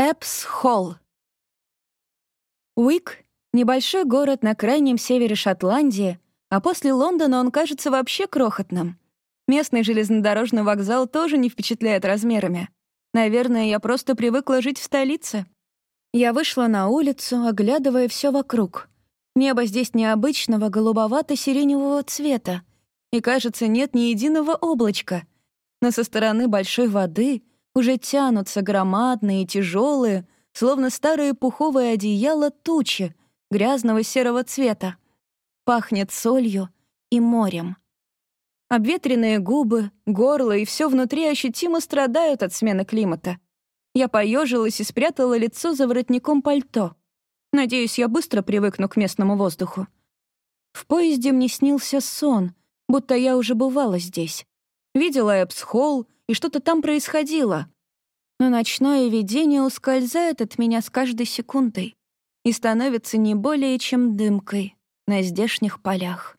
Эпс-Холл. Уик — небольшой город на крайнем севере Шотландии, а после Лондона он кажется вообще крохотным. Местный железнодорожный вокзал тоже не впечатляет размерами. Наверное, я просто привыкла жить в столице. Я вышла на улицу, оглядывая все вокруг. Небо здесь необычного голубовато-сиреневого цвета, и, кажется, нет ни единого облачка. Но со стороны большой воды уже тянутся громадные, тяжелые, словно старые пуховые одеяла тучи грязного серого цвета. Пахнет солью и морем. Обветренные губы, горло и все внутри ощутимо страдают от смены климата. Я поежилась и спрятала лицо за воротником пальто. Надеюсь, я быстро привыкну к местному воздуху. В поезде мне снился сон, будто я уже бывала здесь. Видела Эпс-Холл, и что-то там происходило. Но ночное видение ускользает от меня с каждой секундой и становится не более чем дымкой на здешних полях.